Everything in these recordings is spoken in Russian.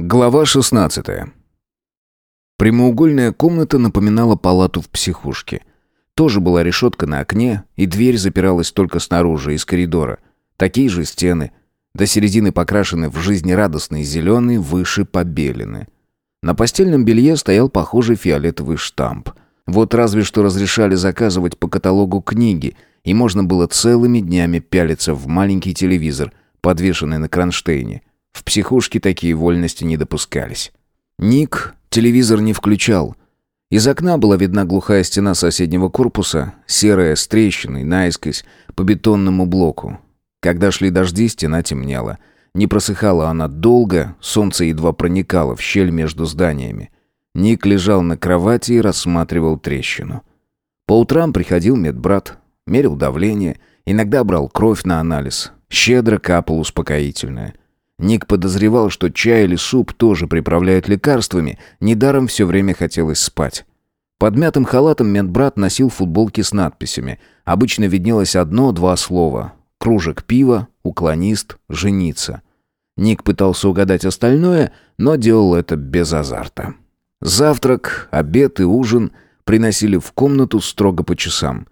Глава 16. Прямоугольная комната напоминала палату в психушке. Тоже была решетка на окне, и дверь запиралась только снаружи, из коридора. Такие же стены, до середины покрашены в жизнерадостный зеленый, выше побелены. На постельном белье стоял похожий фиолетовый штамп. Вот разве что разрешали заказывать по каталогу книги, и можно было целыми днями пялиться в маленький телевизор, подвешенный на кронштейне. В психушке такие вольности не допускались. Ник телевизор не включал. Из окна была видна глухая стена соседнего корпуса, серая с трещиной, наискось, по бетонному блоку. Когда шли дожди, стена темнела. Не просыхала она долго, солнце едва проникало в щель между зданиями. Ник лежал на кровати и рассматривал трещину. По утрам приходил медбрат, мерил давление, иногда брал кровь на анализ, щедро капал успокоительное – Ник подозревал, что чай или суп тоже приправляют лекарствами, недаром все время хотелось спать. Под мятым халатом медбрат носил футболки с надписями. Обычно виднелось одно-два слова. Кружек пива, уклонист, жениться. Ник пытался угадать остальное, но делал это без азарта. Завтрак, обед и ужин приносили в комнату строго по часам.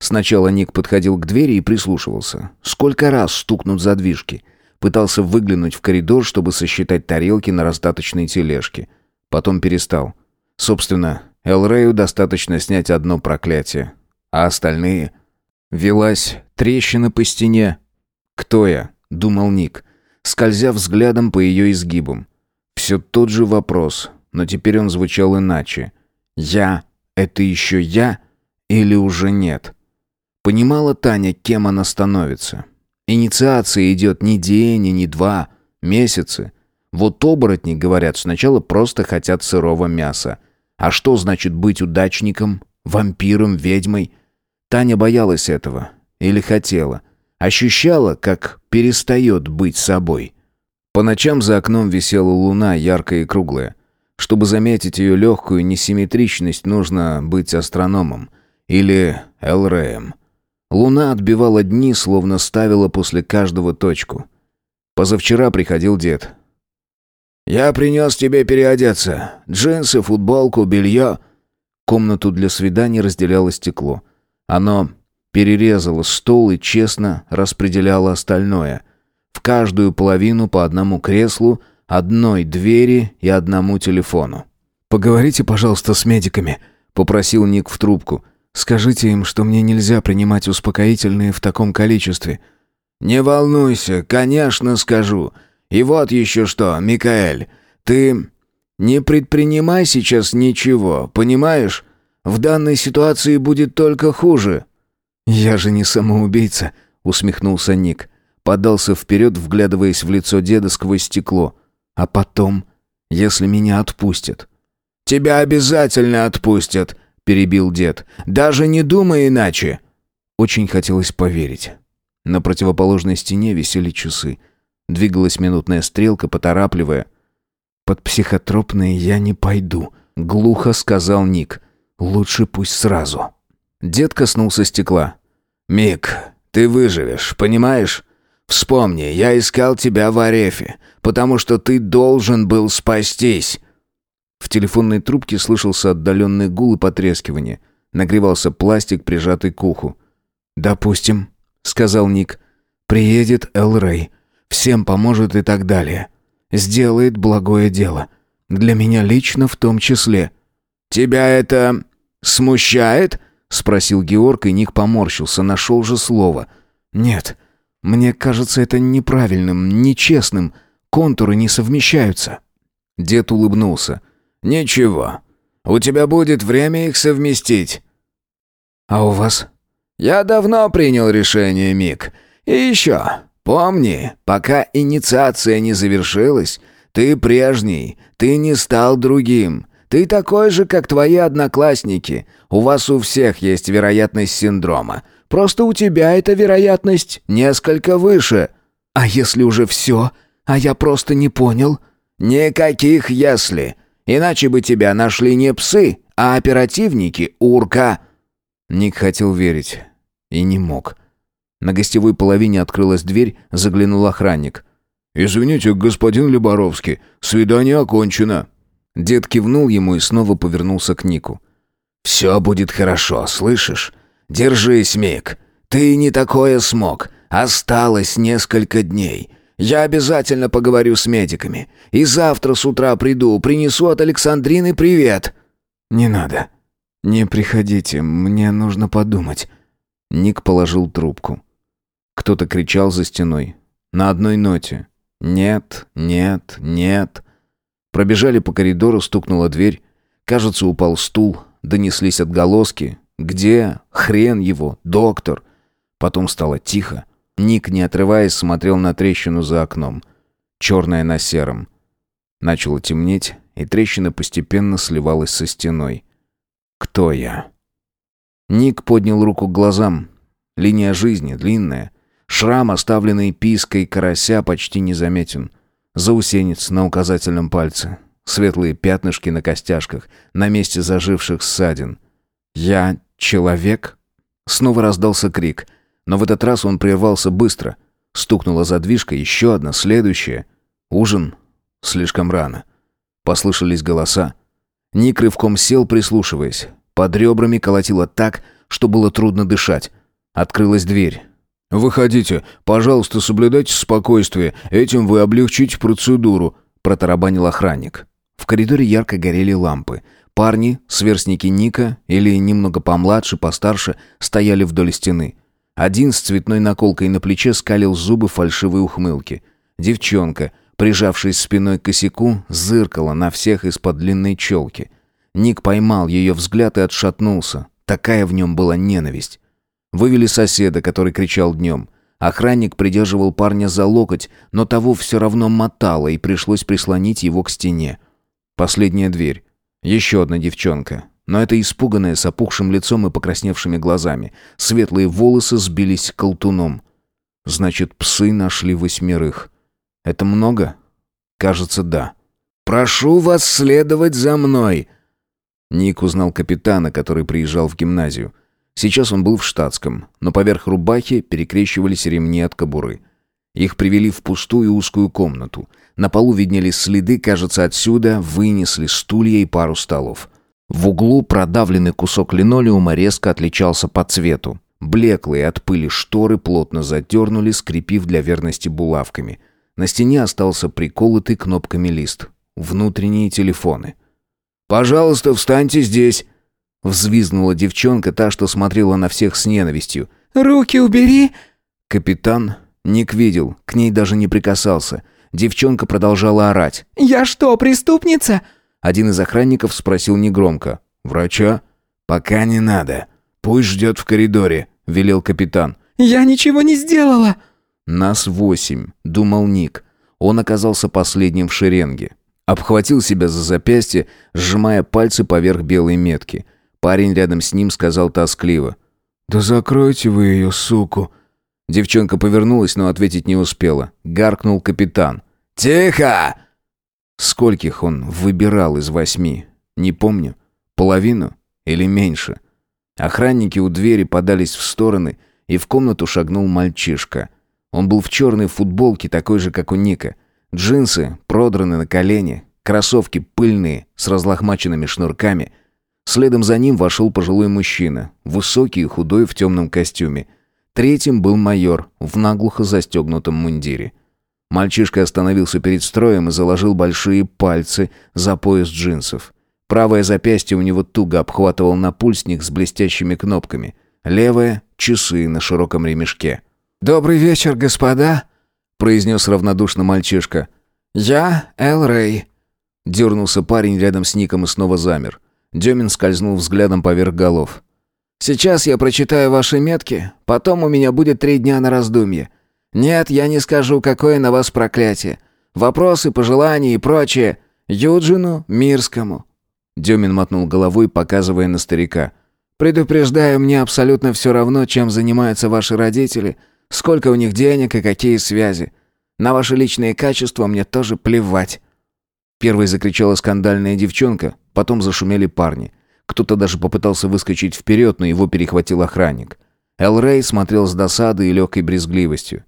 Сначала Ник подходил к двери и прислушивался. Сколько раз стукнут задвижки — Пытался выглянуть в коридор, чтобы сосчитать тарелки на раздаточной тележке. Потом перестал. Собственно, Элрею достаточно снять одно проклятие. А остальные... Велась трещина по стене. «Кто я?» — думал Ник, скользя взглядом по ее изгибам. Все тот же вопрос, но теперь он звучал иначе. «Я — это еще я или уже нет?» Понимала Таня, кем она становится. Инициация идет не день и не два, месяцы. Вот оборотни, говорят, сначала просто хотят сырого мяса. А что значит быть удачником, вампиром, ведьмой? Таня боялась этого. Или хотела. Ощущала, как перестает быть собой. По ночам за окном висела луна, яркая и круглая. Чтобы заметить ее легкую несимметричность, нужно быть астрономом. Или Элреем. Луна отбивала дни, словно ставила после каждого точку. Позавчера приходил дед. «Я принес тебе переодеться. Джинсы, футболку, белье». Комнату для свиданий разделяло стекло. Оно перерезало стол и честно распределяло остальное. В каждую половину по одному креслу, одной двери и одному телефону. «Поговорите, пожалуйста, с медиками», — попросил Ник в трубку. Скажите им, что мне нельзя принимать успокоительные в таком количестве». «Не волнуйся, конечно, скажу. И вот еще что, Микаэль, ты не предпринимай сейчас ничего, понимаешь? В данной ситуации будет только хуже». «Я же не самоубийца», — усмехнулся Ник. Подался вперед, вглядываясь в лицо деда сквозь стекло. «А потом, если меня отпустят?» «Тебя обязательно отпустят», перебил дед. «Даже не думай иначе!» Очень хотелось поверить. На противоположной стене висели часы. Двигалась минутная стрелка, поторапливая. «Под психотропные я не пойду», — глухо сказал Ник. «Лучше пусть сразу». Дед коснулся стекла. «Мик, ты выживешь, понимаешь? Вспомни, я искал тебя в Арефе, потому что ты должен был спастись. В телефонной трубке слышался отдаленный гул и потрескивание. Нагревался пластик, прижатый к уху. «Допустим», — сказал Ник. «Приедет Эл Рэй. Всем поможет и так далее. Сделает благое дело. Для меня лично в том числе». «Тебя это смущает?» — спросил Георг, и Ник поморщился, нашел же слово. «Нет, мне кажется это неправильным, нечестным. Контуры не совмещаются». Дед улыбнулся. «Ничего. У тебя будет время их совместить». «А у вас?» «Я давно принял решение, Мик. И еще, помни, пока инициация не завершилась, ты прежний, ты не стал другим. Ты такой же, как твои одноклассники. У вас у всех есть вероятность синдрома. Просто у тебя эта вероятность несколько выше». «А если уже все, а я просто не понял?» «Никаких «если». Иначе бы тебя нашли не псы, а оперативники Урка». Ник хотел верить. И не мог. На гостевой половине открылась дверь, заглянул охранник. «Извините, господин Люборовский, свидание окончено». Дед кивнул ему и снова повернулся к Нику. «Все будет хорошо, слышишь? Держись, Мик. Ты не такое смог. Осталось несколько дней. Я обязательно поговорю с медиками. И завтра с утра приду, принесу от Александрины привет». «Не надо. Не приходите, мне нужно подумать». Ник положил трубку. Кто-то кричал за стеной. На одной ноте. «Нет, нет, нет». Пробежали по коридору, стукнула дверь. Кажется, упал стул. Донеслись отголоски. «Где? Хрен его! Доктор!» Потом стало тихо. Ник, не отрываясь, смотрел на трещину за окном. Черная на сером. Начало темнеть, и трещина постепенно сливалась со стеной. «Кто я?» Ник поднял руку к глазам. Линия жизни длинная. Шрам, оставленный пиской карася, почти незаметен. Заусенец на указательном пальце. Светлые пятнышки на костяшках, на месте заживших ссадин. «Я человек?» Снова раздался крик — но в этот раз он прервался быстро. Стукнула задвижка, еще одна, следующая. Ужин? Слишком рано. Послышались голоса. Ник рывком сел, прислушиваясь. Под ребрами колотило так, что было трудно дышать. Открылась дверь. «Выходите. Пожалуйста, соблюдайте спокойствие. Этим вы облегчите процедуру», — протарабанил охранник. В коридоре ярко горели лампы. Парни, сверстники Ника или немного помладше, постарше, стояли вдоль стены. Один с цветной наколкой на плече скалил зубы фальшивой ухмылки. Девчонка, прижавшись спиной к косяку, зыркала на всех из-под длинной челки. Ник поймал ее взгляд и отшатнулся. Такая в нем была ненависть. Вывели соседа, который кричал днем. Охранник придерживал парня за локоть, но того все равно мотало, и пришлось прислонить его к стене. Последняя дверь. Еще одна девчонка но это испуганное с опухшим лицом и покрасневшими глазами. Светлые волосы сбились колтуном. Значит, псы нашли восьмерых. Это много? Кажется, да. «Прошу вас следовать за мной!» Ник узнал капитана, который приезжал в гимназию. Сейчас он был в штатском, но поверх рубахи перекрещивались ремни от кобуры. Их привели в пустую узкую комнату. На полу виднелись следы, кажется, отсюда вынесли стулья и пару столов. В углу продавленный кусок линолеума резко отличался по цвету. Блеклые от пыли шторы плотно затернули, скрепив для верности булавками. На стене остался приколотый кнопками лист. Внутренние телефоны. «Пожалуйста, встаньте здесь!» Взвизгнула девчонка, та, что смотрела на всех с ненавистью. «Руки убери!» Капитан Ник видел, к ней даже не прикасался. Девчонка продолжала орать. «Я что, преступница?» Один из охранников спросил негромко. «Врача?» «Пока не надо. Пусть ждет в коридоре», — велел капитан. «Я ничего не сделала!» «Нас восемь», — думал Ник. Он оказался последним в шеренге. Обхватил себя за запястье, сжимая пальцы поверх белой метки. Парень рядом с ним сказал тоскливо. «Да закройте вы ее, суку!» Девчонка повернулась, но ответить не успела. Гаркнул капитан. «Тихо!» Скольких он выбирал из восьми? Не помню. Половину или меньше? Охранники у двери подались в стороны, и в комнату шагнул мальчишка. Он был в черной футболке, такой же, как у Ника. Джинсы продраны на колени, кроссовки пыльные, с разлохмаченными шнурками. Следом за ним вошел пожилой мужчина, высокий и худой в темном костюме. Третьим был майор в наглухо застегнутом мундире. Мальчишка остановился перед строем и заложил большие пальцы за пояс джинсов. Правое запястье у него туго обхватывал напульсник с блестящими кнопками. Левое — часы на широком ремешке. «Добрый вечер, господа», — произнес равнодушно мальчишка. «Я Эл Рэй». Дернулся парень рядом с Ником и снова замер. Демин скользнул взглядом поверх голов. «Сейчас я прочитаю ваши метки, потом у меня будет три дня на раздумье. Нет, я не скажу, какое на вас проклятие. Вопросы, пожелания и прочее. Юджину Мирскому». Демин мотнул головой, показывая на старика. «Предупреждаю, мне абсолютно все равно, чем занимаются ваши родители, сколько у них денег и какие связи. На ваши личные качества мне тоже плевать». Первой закричала скандальная девчонка, потом зашумели парни. Кто-то даже попытался выскочить вперед, но его перехватил охранник. Эл Рэй смотрел с досадой и легкой брезгливостью.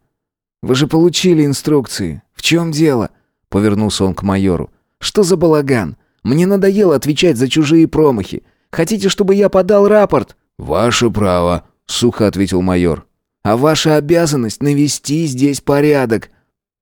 Вы же получили инструкции. «В чем дело?» — повернулся он к майору. «Что за балаган? Мне надоело отвечать за чужие промахи. Хотите, чтобы я подал рапорт?» «Ваше право», — сухо ответил майор. «А ваша обязанность — навести здесь порядок».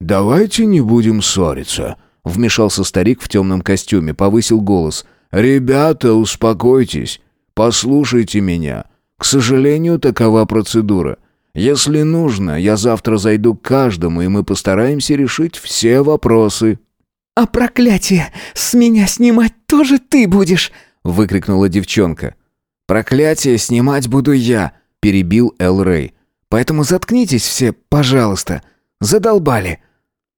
«Давайте не будем ссориться», — вмешался старик в темном костюме, повысил голос. «Ребята, успокойтесь. Послушайте меня. К сожалению, такова процедура. Если нужно, я завтра зайду к каждому, и мы постараемся решить все вопросы». «А проклятие! С меня снимать тоже ты будешь!» — выкрикнула девчонка. «Проклятие снимать буду я!» — перебил Эл Рэй. «Поэтому заткнитесь все, пожалуйста. Задолбали!»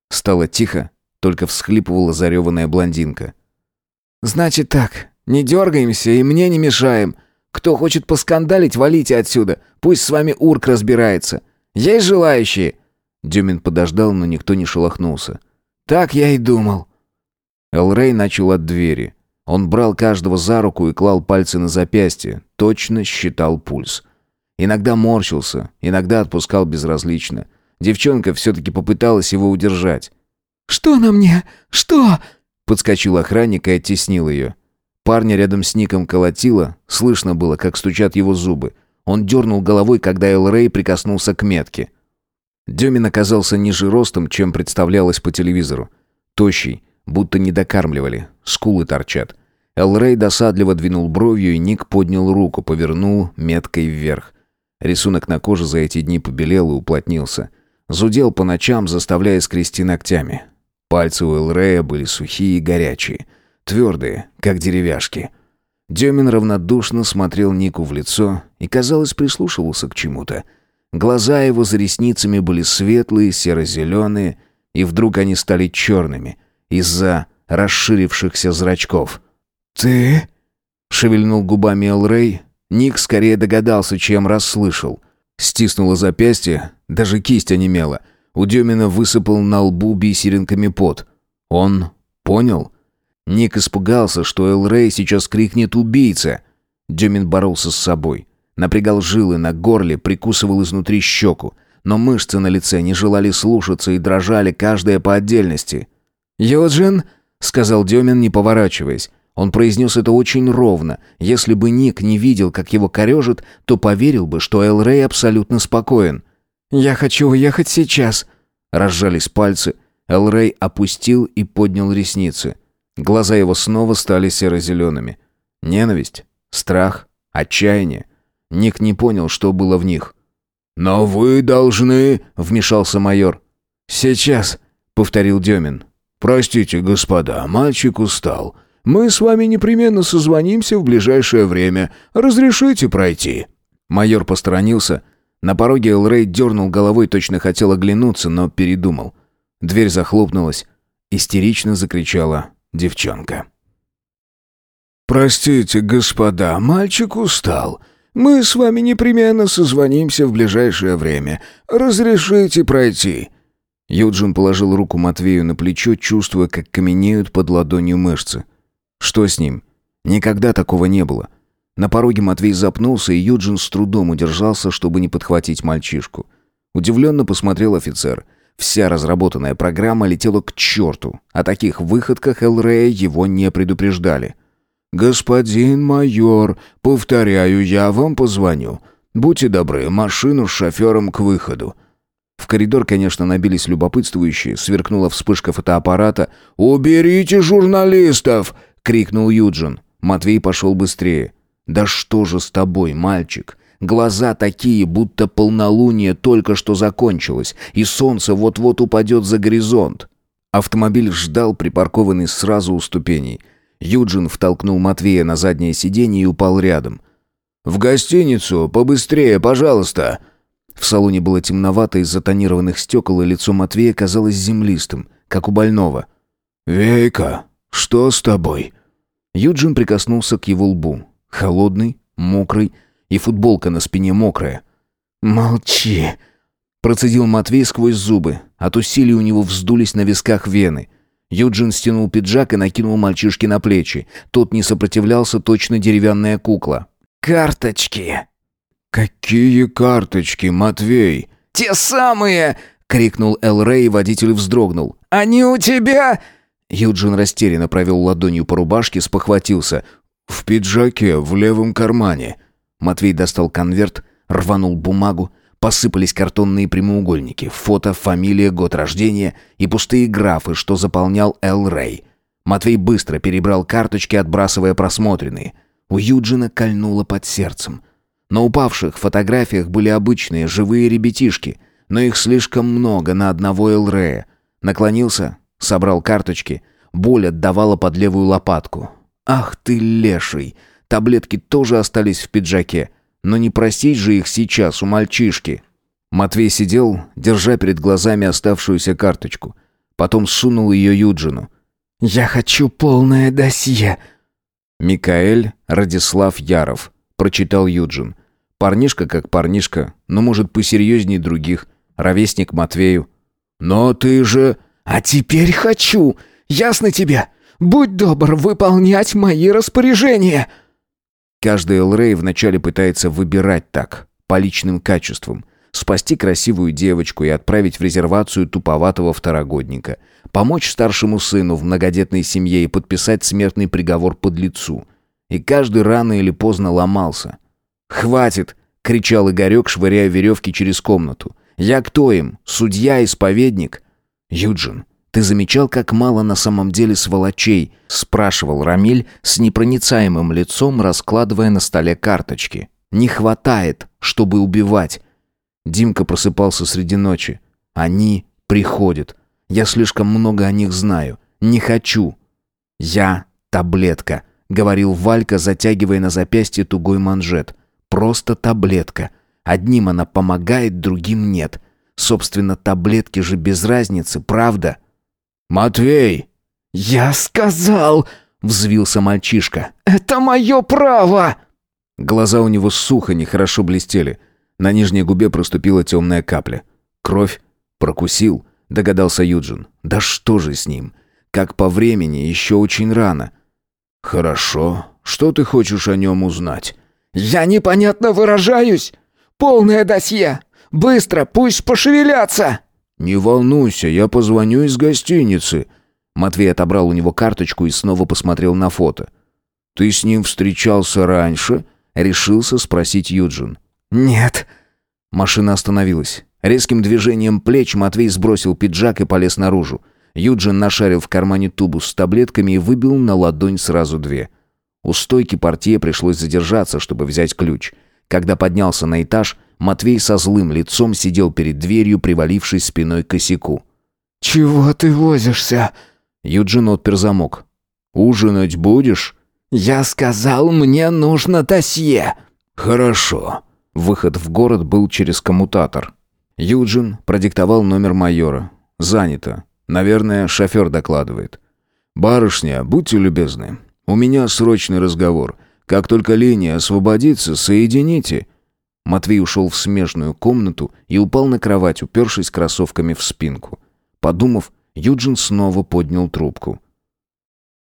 Стало тихо, только всхлипывала зареванная блондинка. «Значит так, не дергаемся и мне не мешаем. Кто хочет поскандалить, валите отсюда. Пусть с вами Урк разбирается. Есть желающие?» Дюмин подождал, но никто не шелохнулся. «Так я и думал». Элрей начал от двери. Он брал каждого за руку и клал пальцы на запястье, точно считал пульс. Иногда морщился, иногда отпускал безразлично. Девчонка все-таки попыталась его удержать. «Что на мне? Что?» Подскочил охранник и оттеснил ее. Парня рядом с Ником колотило, слышно было, как стучат его зубы. Он дернул головой, когда Эл прикоснулся к метке. Демин оказался ниже ростом, чем представлялось по телевизору. Тощий, будто не докармливали, скулы торчат. Эл досадливо двинул бровью, и Ник поднял руку, повернул меткой вверх. Рисунок на коже за эти дни побелел и уплотнился. Зудел по ночам, заставляя скрести ногтями. Пальцы у Элрея были сухие и горячие, твердые, как деревяшки. Демин равнодушно смотрел Нику в лицо и, казалось, прислушивался к чему-то. Глаза его за ресницами были светлые, серо-зеленые, и вдруг они стали черными из-за расширившихся зрачков. «Ты?» — шевельнул губами Элрей. Ник скорее догадался, чем расслышал. Стиснуло запястье, даже кисть онемела — у Демина высыпал на лбу бисеринками пот. Он понял? Ник испугался, что Эл сейчас крикнет «Убийца!». Демин боролся с собой. Напрягал жилы на горле, прикусывал изнутри щеку. Но мышцы на лице не желали слушаться и дрожали каждая по отдельности. «Йоджин!» — сказал Демин, не поворачиваясь. Он произнес это очень ровно. Если бы Ник не видел, как его корежит, то поверил бы, что Эл абсолютно спокоен. «Я хочу уехать сейчас». Разжались пальцы. Элрей опустил и поднял ресницы. Глаза его снова стали серо-зелеными. Ненависть, страх, отчаяние. Ник не понял, что было в них. «Но вы должны...» — вмешался майор. «Сейчас», — повторил Демин. «Простите, господа, мальчик устал. Мы с вами непременно созвонимся в ближайшее время. Разрешите пройти?» Майор посторонился, на пороге Элрей дернул головой, точно хотел оглянуться, но передумал. Дверь захлопнулась. Истерично закричала девчонка. «Простите, господа, мальчик устал. Мы с вами непременно созвонимся в ближайшее время. Разрешите пройти». Юджин положил руку Матвею на плечо, чувствуя, как каменеют под ладонью мышцы. Что с ним? Никогда такого не было. На пороге Матвей запнулся, и Юджин с трудом удержался, чтобы не подхватить мальчишку. Удивленно посмотрел офицер. Вся разработанная программа летела к черту. О таких выходках Элрея его не предупреждали. «Господин майор, повторяю, я вам позвоню. Будьте добры, машину с шофером к выходу». В коридор, конечно, набились любопытствующие, сверкнула вспышка фотоаппарата. «Уберите журналистов!» — крикнул Юджин. Матвей пошел быстрее. «Да что же с тобой, мальчик? Глаза такие, будто полнолуние только что закончилось, и солнце вот-вот упадет за горизонт». Автомобиль ждал, припаркованный сразу у ступеней. Юджин втолкнул Матвея на заднее сиденье и упал рядом. «В гостиницу, побыстрее, пожалуйста!» В салоне было темновато из-за тонированных стекол, и лицо Матвея казалось землистым, как у больного. «Вейка, что с тобой?» Юджин прикоснулся к его лбу. Холодный, мокрый, и футболка на спине мокрая. «Молчи!» Процедил Матвей сквозь зубы. От усилий у него вздулись на висках вены. Юджин стянул пиджак и накинул мальчишке на плечи. Тот не сопротивлялся, точно деревянная кукла. «Карточки!» «Какие карточки, Матвей?» «Те самые!» — крикнул Эл Рэй, и водитель вздрогнул. Они у тебя...» Юджин растерянно провел ладонью по рубашке, спохватился. «В пиджаке, в левом кармане». Матвей достал конверт, рванул бумагу, посыпались картонные прямоугольники, фото, фамилия, год рождения и пустые графы, что заполнял Эл Рэй. Матвей быстро перебрал карточки, отбрасывая просмотренные. У Юджина кольнуло под сердцем. На упавших фотографиях были обычные живые ребятишки, но их слишком много на одного Эл Рэя. Наклонился, собрал карточки. Боль отдавала под левую лопатку. «Ах ты леший!» Таблетки тоже остались в пиджаке. Но не просить же их сейчас у мальчишки. Матвей сидел, держа перед глазами оставшуюся карточку. Потом сунул ее Юджину. «Я хочу полное досье». «Микаэль Радислав Яров», — прочитал Юджин. «Парнишка как парнишка, но, может, посерьезнее других. Ровесник Матвею». «Но ты же...» «А теперь хочу! Ясно тебе? Будь добр выполнять мои распоряжения!» Каждый Элрей вначале пытается выбирать так, по личным качествам. Спасти красивую девочку и отправить в резервацию туповатого второгодника. Помочь старшему сыну в многодетной семье и подписать смертный приговор под лицу. И каждый рано или поздно ломался. «Хватит!» — кричал Игорек, швыряя веревки через комнату. «Я кто им? Судья, исповедник?» «Юджин, «Ты замечал, как мало на самом деле сволочей?» — спрашивал Рамиль с непроницаемым лицом, раскладывая на столе карточки. «Не хватает, чтобы убивать». Димка просыпался среди ночи. «Они приходят. Я слишком много о них знаю. Не хочу». «Я таблетка», — говорил Валька, затягивая на запястье тугой манжет. «Просто таблетка. Одним она помогает, другим нет. Собственно, таблетки же без разницы, правда?» «Матвей!» «Я сказал!» — взвился мальчишка. «Это мое право!» Глаза у него сухо, нехорошо блестели. На нижней губе проступила темная капля. «Кровь? Прокусил?» — догадался Юджин. «Да что же с ним? Как по времени, еще очень рано». «Хорошо. Что ты хочешь о нем узнать?» «Я непонятно выражаюсь! Полное досье! Быстро, пусть пошевелятся!» «Не волнуйся, я позвоню из гостиницы». Матвей отобрал у него карточку и снова посмотрел на фото. «Ты с ним встречался раньше?» — решился спросить Юджин. «Нет». Машина остановилась. Резким движением плеч Матвей сбросил пиджак и полез наружу. Юджин нашарил в кармане тубус с таблетками и выбил на ладонь сразу две. У стойки портье пришлось задержаться, чтобы взять ключ. Когда поднялся на этаж, Матвей со злым лицом сидел перед дверью, привалившись спиной к косяку. «Чего ты возишься?» Юджин отпер замок. «Ужинать будешь?» «Я сказал, мне нужно досье». «Хорошо». Выход в город был через коммутатор. Юджин продиктовал номер майора. «Занято. Наверное, шофер докладывает». «Барышня, будьте любезны. У меня срочный разговор. Как только линия освободится, соедините». Матвей ушел в смежную комнату и упал на кровать, упершись кроссовками в спинку. Подумав, Юджин снова поднял трубку.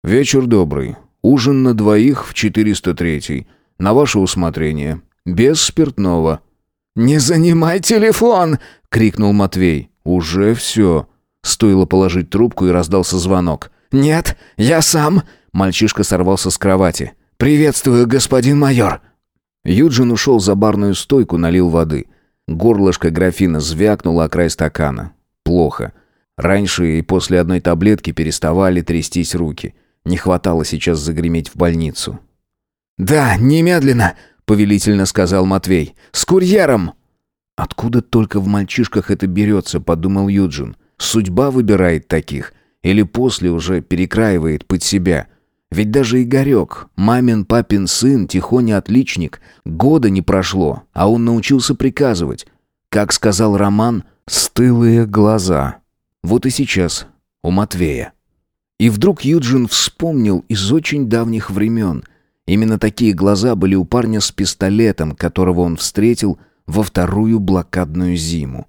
«Вечер добрый. Ужин на двоих в 403. На ваше усмотрение. Без спиртного». «Не занимай телефон!» — крикнул Матвей. «Уже все». Стоило положить трубку и раздался звонок. «Нет, я сам!» Мальчишка сорвался с кровати. «Приветствую, господин майор!» Юджин ушел за барную стойку, налил воды. Горлышко графина звякнуло о край стакана. Плохо. Раньше и после одной таблетки переставали трястись руки. Не хватало сейчас загреметь в больницу. «Да, немедленно!» — повелительно сказал Матвей. «С курьером!» «Откуда только в мальчишках это берется?» — подумал Юджин. «Судьба выбирает таких. Или после уже перекраивает под себя». Ведь даже Игорек, мамин папин сын, тихоня отличник, года не прошло, а он научился приказывать. Как сказал Роман, стылые глаза. Вот и сейчас у Матвея. И вдруг Юджин вспомнил из очень давних времен. Именно такие глаза были у парня с пистолетом, которого он встретил во вторую блокадную зиму.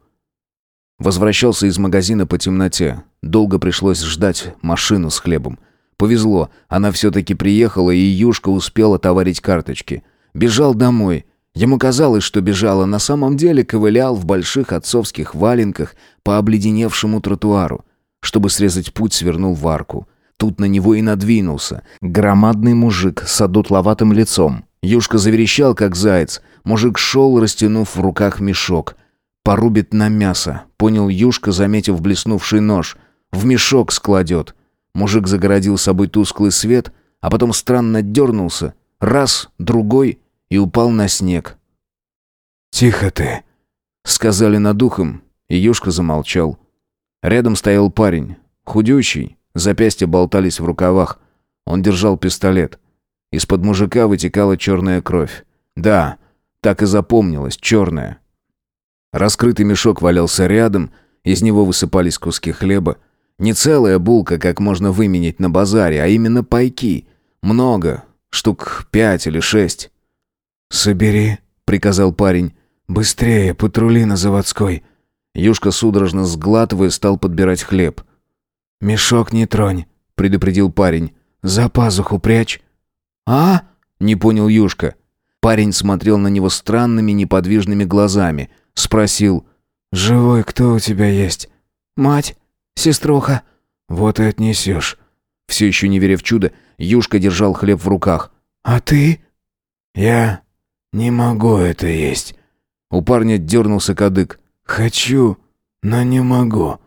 Возвращался из магазина по темноте. Долго пришлось ждать машину с хлебом. Повезло, она все-таки приехала, и Юшка успела товарить карточки. Бежал домой. Ему казалось, что бежал, а на самом деле ковылял в больших отцовских валенках по обледеневшему тротуару. Чтобы срезать путь, свернул в арку. Тут на него и надвинулся. Громадный мужик с одутловатым лицом. Юшка заверещал, как заяц. Мужик шел, растянув в руках мешок. Порубит на мясо, понял Юшка, заметив блеснувший нож. В мешок складет. Мужик загородил собой тусклый свет, а потом странно дернулся. Раз, другой, и упал на снег. «Тихо ты», — сказали над ухом, и Юшка замолчал. Рядом стоял парень, худющий, запястья болтались в рукавах. Он держал пистолет. Из-под мужика вытекала черная кровь. Да, так и запомнилось, черная. Раскрытый мешок валялся рядом, из него высыпались куски хлеба. Не целая булка, как можно выменить на базаре, а именно пайки. Много, штук пять или шесть. «Собери», — приказал парень. «Быстрее, патрули на заводской». Юшка судорожно сглатывая стал подбирать хлеб. «Мешок не тронь», — предупредил парень. «За пазуху прячь». «А?» — не понял Юшка. Парень смотрел на него странными неподвижными глазами. Спросил. «Живой кто у тебя есть?» «Мать, сеструха». «Вот и отнесешь». Все еще не веря в чудо, Юшка держал хлеб в руках. «А ты?» «Я не могу это есть». У парня дернулся кадык. «Хочу, но не могу».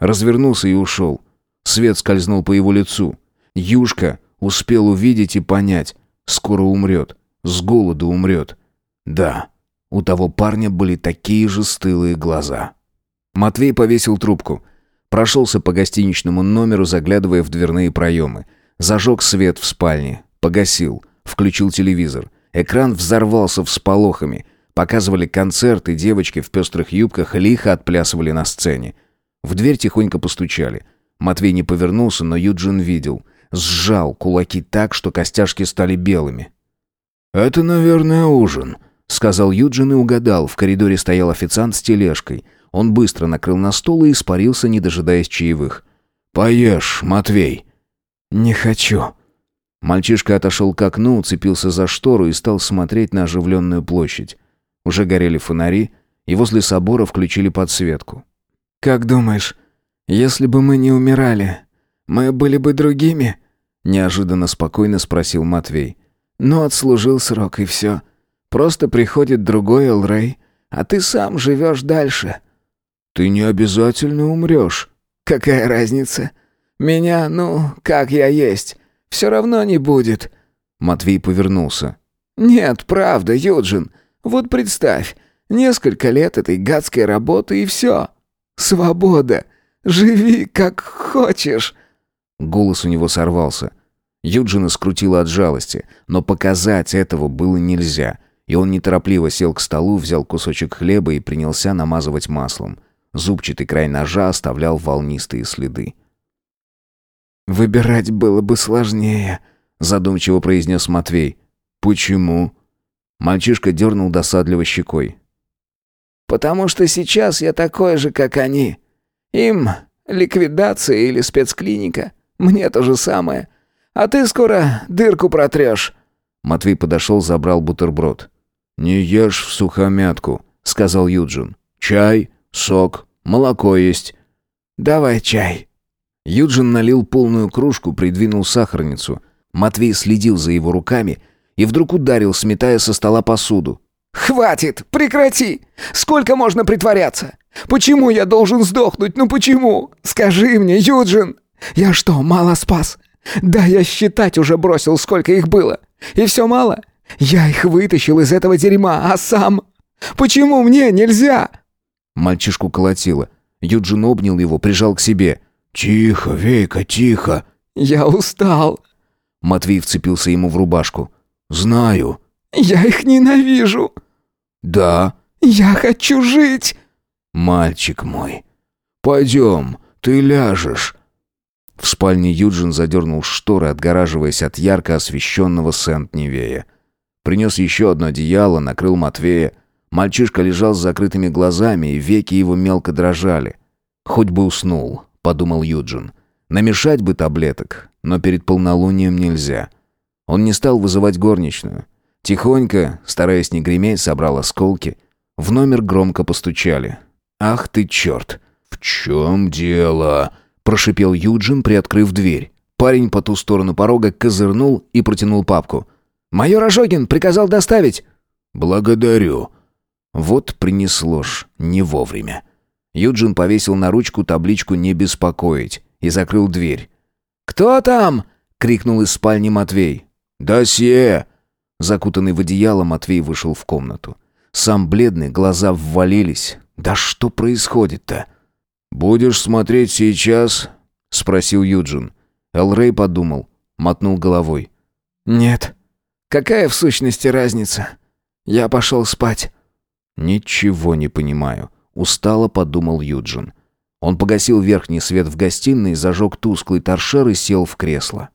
Развернулся и ушел. Свет скользнул по его лицу. Юшка успел увидеть и понять. Скоро умрет. С голоду умрет. Да, у того парня были такие же стылые глаза. Матвей повесил трубку. Прошелся по гостиничному номеру, заглядывая в дверные проемы. Зажег свет в спальне. Погасил. Включил телевизор. Экран взорвался всполохами. Показывали концерты, девочки в пестрых юбках лихо отплясывали на сцене. В дверь тихонько постучали. Матвей не повернулся, но Юджин видел. Сжал кулаки так, что костяшки стали белыми. «Это, наверное, ужин», — сказал Юджин и угадал. В коридоре стоял официант с тележкой. Он быстро накрыл на стол и испарился, не дожидаясь чаевых. «Поешь, Матвей». «Не хочу». Мальчишка отошел к окну, уцепился за штору и стал смотреть на оживленную площадь. Уже горели фонари, и возле собора включили подсветку. «Как думаешь, если бы мы не умирали, мы были бы другими?» Неожиданно спокойно спросил Матвей. «Ну, отслужил срок, и все. Просто приходит другой Элрей, а ты сам живешь дальше». «Ты не обязательно умрешь». «Какая разница? Меня, ну, как я есть, все равно не будет». Матвей повернулся. «Нет, правда, Юджин. Вот представь, несколько лет этой гадской работы и все. Свобода. Живи как хочешь». Голос у него сорвался. Юджина скрутило от жалости, но показать этого было нельзя, и он неторопливо сел к столу, взял кусочек хлеба и принялся намазывать маслом. Зубчатый край ножа оставлял волнистые следы. «Выбирать было бы сложнее», — задумчиво произнес Матвей. «Почему?» Мальчишка дернул досадливо щекой. «Потому что сейчас я такой же, как они. Им ликвидация или спецклиника. Мне то же самое. А ты скоро дырку протрешь». Матвей подошел, забрал бутерброд. «Не ешь в сухомятку», — сказал Юджин. «Чай, сок, молоко есть». «Давай чай». Юджин налил полную кружку, придвинул сахарницу. Матвей следил за его руками и вдруг ударил, сметая со стола посуду. «Хватит! Прекрати! Сколько можно притворяться? Почему я должен сдохнуть? Ну почему? Скажи мне, Юджин! Я что, мало спас? Да, я считать уже бросил, сколько их было. И все мало? Я их вытащил из этого дерьма, а сам... Почему мне нельзя?» Мальчишку колотило. Юджин обнял его, прижал к себе. «Тихо, Вейка, тихо!» «Я устал!» Матвей вцепился ему в рубашку. «Знаю!» «Я их ненавижу!» «Да!» «Я хочу жить!» «Мальчик мой, пойдем, ты ляжешь!» В спальне Юджин задернул шторы, отгораживаясь от ярко освещенного Сент-Невея. Принес еще одно одеяло, накрыл Матвея. Мальчишка лежал с закрытыми глазами, и веки его мелко дрожали. «Хоть бы уснул», — подумал Юджин. «Намешать бы таблеток, но перед полнолунием нельзя». Он не стал вызывать горничную. Тихонько, стараясь не греметь, собрал осколки. В номер громко постучали. «Ах ты черт!» «В чем дело?» прошипел Юджин, приоткрыв дверь. Парень по ту сторону порога козырнул и протянул папку. «Майор Ожогин приказал доставить». «Благодарю». Вот принесло ж не вовремя. Юджин повесил на ручку табличку «Не беспокоить» и закрыл дверь. «Кто там?» — крикнул из спальни Матвей. «Досье!» Закутанный в одеяло, Матвей вышел в комнату. Сам бледный, глаза ввалились. «Да что происходит-то?» «Будешь смотреть сейчас?» — спросил Юджин. Элрей подумал, мотнул головой. «Нет. Какая в сущности разница? Я пошел спать». «Ничего не понимаю», — устало подумал Юджин. Он погасил верхний свет в гостиной, зажег тусклый торшер и сел в кресло.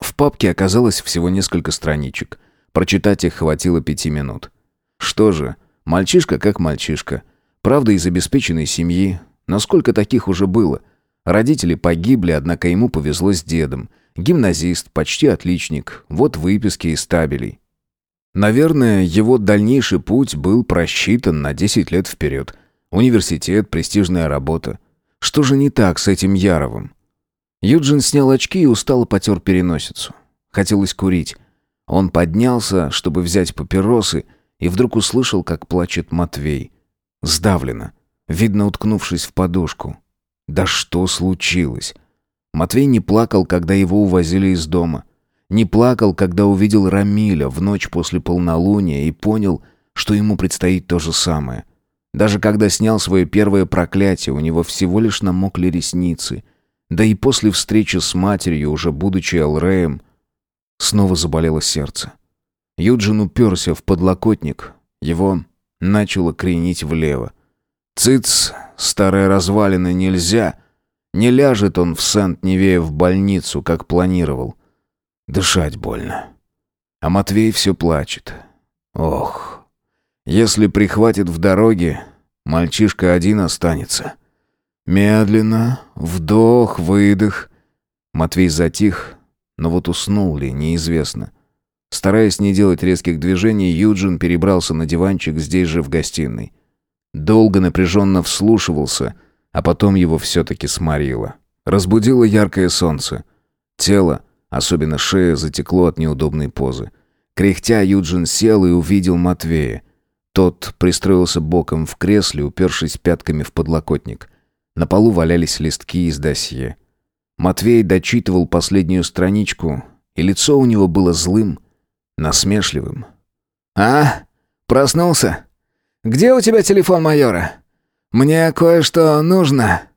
В папке оказалось всего несколько страничек. Прочитать их хватило пяти минут. Что же, мальчишка как мальчишка. Правда, из обеспеченной семьи. Насколько таких уже было? Родители погибли, однако ему повезло с дедом. Гимназист, почти отличник. Вот выписки из табелей. Наверное, его дальнейший путь был просчитан на 10 лет вперед. Университет, престижная работа. Что же не так с этим Яровым? Юджин снял очки и устало потер переносицу. Хотелось курить. Он поднялся, чтобы взять папиросы, и вдруг услышал, как плачет Матвей. Сдавленно, видно, уткнувшись в подушку. Да что случилось? Матвей не плакал, когда его увозили из дома. Не плакал, когда увидел Рамиля в ночь после полнолуния и понял, что ему предстоит то же самое. Даже когда снял свое первое проклятие, у него всего лишь намокли ресницы. Да и после встречи с матерью, уже будучи Алреем, снова заболело сердце. Юджин уперся в подлокотник. Его начало кренить влево. «Цыц, старая развалина, нельзя!» Не ляжет он в Сент-Невея в больницу, как планировал. Дышать больно. А Матвей все плачет. Ох, если прихватит в дороге, мальчишка один останется. Медленно, вдох, выдох. Матвей затих, но вот уснул ли, неизвестно. Стараясь не делать резких движений, Юджин перебрался на диванчик здесь же в гостиной. Долго напряженно вслушивался, а потом его все-таки сморило. Разбудило яркое солнце. Тело Особенно шея затекло от неудобной позы. Кряхтя, Юджин сел и увидел Матвея. Тот пристроился боком в кресле, упершись пятками в подлокотник. На полу валялись листки из досье. Матвей дочитывал последнюю страничку, и лицо у него было злым, насмешливым. «А? Проснулся? Где у тебя телефон майора? Мне кое-что нужно».